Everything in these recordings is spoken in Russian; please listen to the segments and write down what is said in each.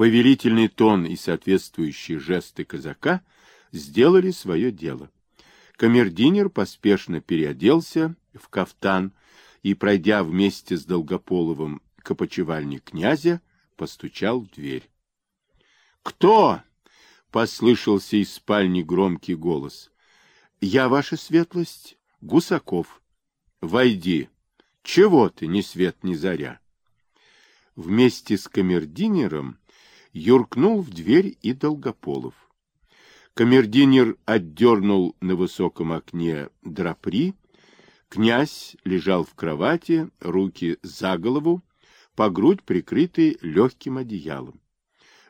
Повелительный тон и соответствующие жесты казака сделали свое дело. Камердинер поспешно переоделся в кафтан и, пройдя вместе с Долгополовым к опочивальне князя, постучал в дверь. «Кто?» — послышался из спальни громкий голос. «Я, ваша светлость, Гусаков. Войди. Чего ты, ни свет, ни заря?» Вместе с камердинером юркнул в дверь и Долгополов. Камердинер отдернул на высоком окне драпри. Князь лежал в кровати, руки за голову, по грудь прикрытый легким одеялом.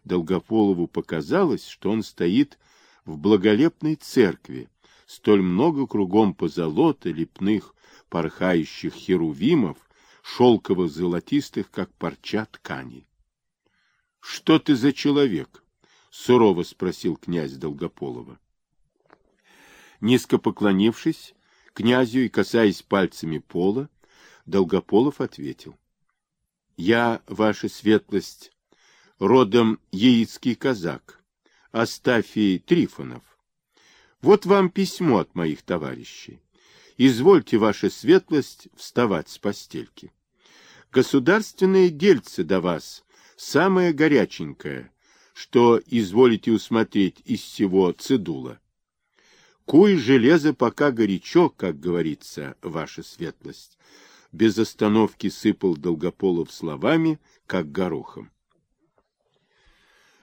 Долгополову показалось, что он стоит в благолепной церкви, столь много кругом позолота, лепных, порхающих херувимов, шелково-золотистых, как парча тканей. — Что ты за человек? — сурово спросил князь Долгополова. Низко поклонившись князю и касаясь пальцами пола, Долгополов ответил. — Я, ваша светлость, родом яицкий казак, Астафий Трифонов. Вот вам письмо от моих товарищей. Извольте, ваша светлость, вставать с постельки. Государственные дельцы до вас самое горяченькое, что изволите усмотреть из всего цедула. Куй железо пока горячо, как говорится, ваша светлость. Без остановки сыпал Долгополов словами, как горохом.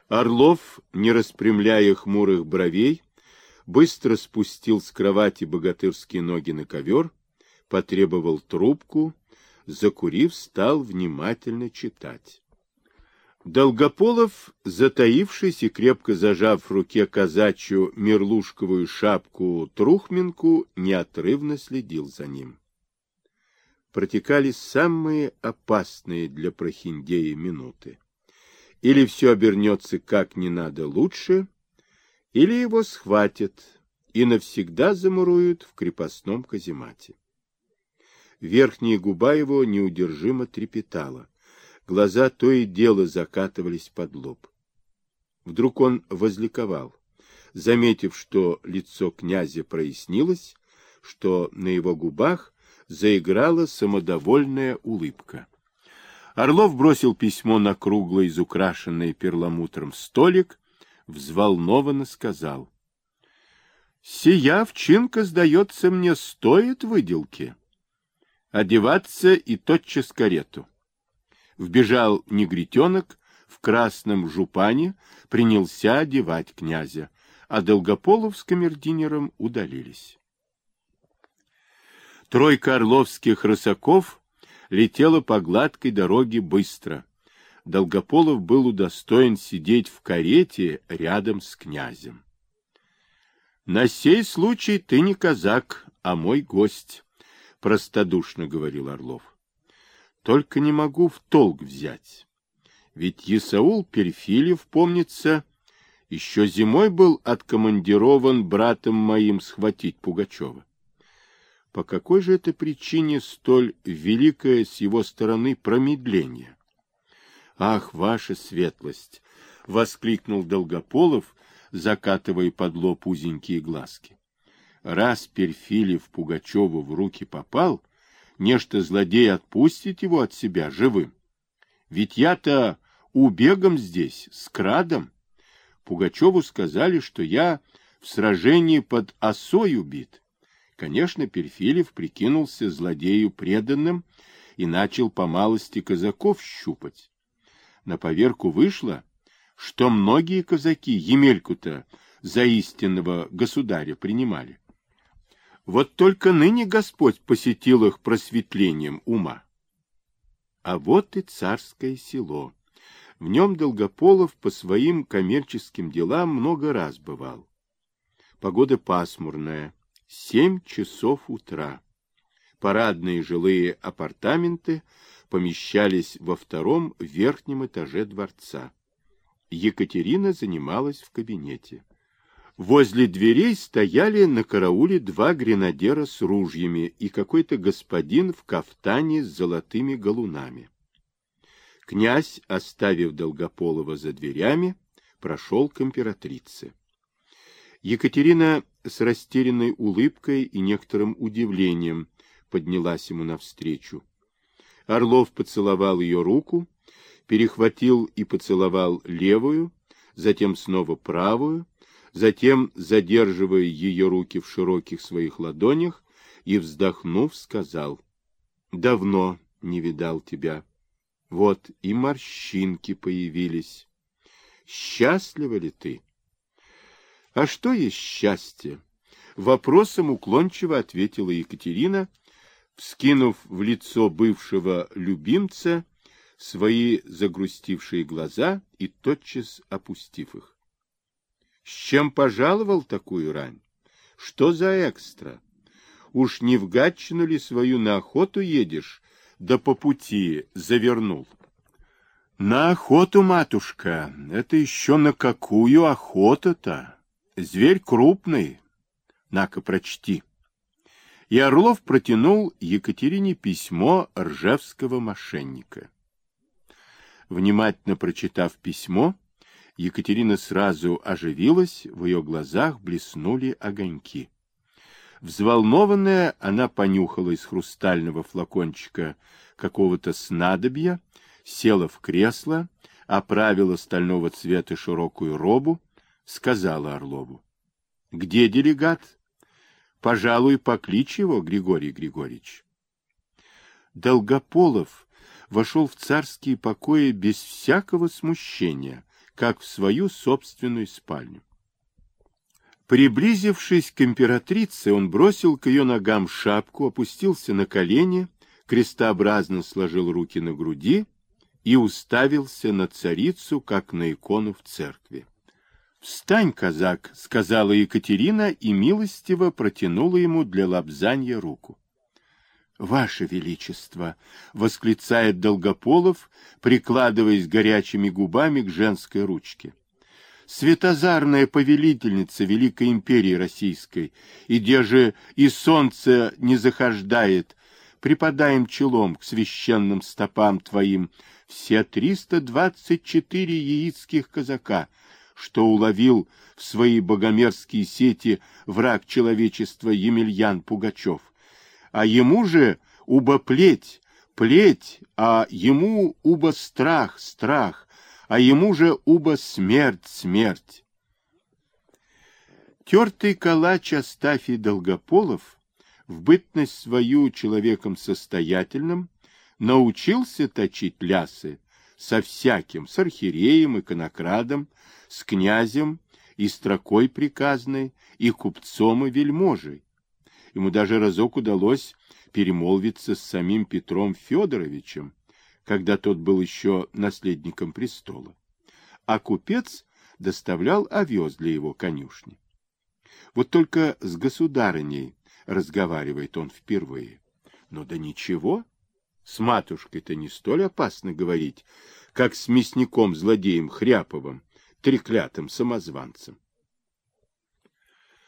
Орлов, не распрямляя хмурых бровей, быстро спустил с кровати богатырские ноги на ковер, потребовал трубку, закурив, стал внимательно читать. Долгополов, затаившись и крепко зажав в руке казачью мерлушковую шапку-трухминку, неотрывно следил за ним. Протекали самые опасные для прохиндея минуты. Или все обернется как не надо лучше, или его схватят и навсегда замуруют в крепостном каземате. Верхняя губа его неудержимо трепетала Глаза то и дело закатывались под лоб. Вдруг он возликовал, заметив, что лицо князя прояснилось, что на его губах заиграла самодовольная улыбка. Орлов бросил письмо на круглый, изукрашенный перламутром столик, взволнованно сказал. — Сия овчинка, сдается мне, стоит выделки. Одеваться и тотчас карету. Вбежал негритенок в красном жупане, принялся одевать князя, а Долгополов с камердинером удалились. Тройка орловских рысаков летела по гладкой дороге быстро. Долгополов был удостоен сидеть в карете рядом с князем. — На сей случай ты не казак, а мой гость, — простодушно говорил Орлов. Только не могу в толк взять. Ведь Исаул Перфилев, помнится, еще зимой был откомандирован братом моим схватить Пугачева. По какой же это причине столь великое с его стороны промедление? Ах, ваша светлость! — воскликнул Долгополов, закатывая под лоб узенькие глазки. Раз Перфилев Пугачеву в руки попал, нечто злодей отпустит его от себя живым. Ведь я-то убегом здесь, с крадом. Пугачеву сказали, что я в сражении под осой убит. Конечно, Перфилев прикинулся злодею преданным и начал по малости казаков щупать. На поверку вышло, что многие казаки Емельку-то за истинного государя принимали. Вот только ныне Господь посетил их просветлением ума. А вот и царское село. В нем Долгополов по своим коммерческим делам много раз бывал. Погода пасмурная, семь часов утра. Парадные жилые апартаменты помещались во втором верхнем этаже дворца. Екатерина занималась в кабинете. Возле дверей стояли на карауле два гренадера с ружьями и какой-то господин в кафтане с золотыми галунами. Князь, оставив Долгополова за дверями, прошел к императрице. Екатерина с растерянной улыбкой и некоторым удивлением поднялась ему навстречу. Орлов поцеловал ее руку, перехватил и поцеловал левую, затем снова правую, затем, задерживая ее руки в широких своих ладонях, и, вздохнув, сказал, «Давно не видал тебя. Вот и морщинки появились. Счастлива ли ты?» «А что есть счастье?» Вопросом уклончиво ответила Екатерина, вскинув в лицо бывшего любимца свои загрустившие глаза и тотчас опустив их. С чем пожаловал такую рань? Что за экстра? Уж не в Гатчину ли свою на охоту едешь, да по пути завернул? На охоту, матушка, это еще на какую охоту-то? Зверь крупный. На-ка, прочти и Орлов протянул Екатерине письмо ржевского мошенника. Внимательно прочитав письмо, Екатерина сразу оживилась, в ее глазах блеснули огоньки. Взволнованная, она понюхала из хрустального флакончика какого-то снадобья, села в кресло, оправила стального цвета широкую робу, сказала Орлову. — Где делегат? Пожалуй, покличь его, Григорий Григорьевич. Долгополов вошел в царские покои без всякого смущения, как в свою собственную спальню. Приблизившись к императрице, он бросил к ее ногам шапку, опустился на колени, крестообразно сложил руки на груди и уставился на царицу, как на икону в церкви. «Встань, казак!» — сказала Екатерина и милостиво протянула ему для лобзанья руку. «Ваше Величество!» — восклицает Долгополов, прикладываясь горячими губами к женской ручке. «Светозарная повелительница Великой Империи Российской, и где же и солнце не захождает, припадаем челом к священным стопам твоим все триста двадцать четыре яицких казака, что уловил в свои богомерзкие сети враг человечества Емельян Пугачев. А ему же уба плеть, плеть, а ему уба страх, страх, а ему же уба смерть, смерть. Тертый калач Астафий Долгополов в бытность свою человеком состоятельным научился точить лясы со всяким, с архиереем, иконокрадом, с князем и строкой приказной, и купцом, и вельможей. Ему даже разок удалось перемолвиться с самим Петром Федоровичем, когда тот был еще наследником престола. А купец доставлял овес для его конюшни. Вот только с государыней разговаривает он впервые. Но да ничего, с матушкой-то не столь опасно говорить, как с мясником-злодеем Хряповым, треклятым самозванцем.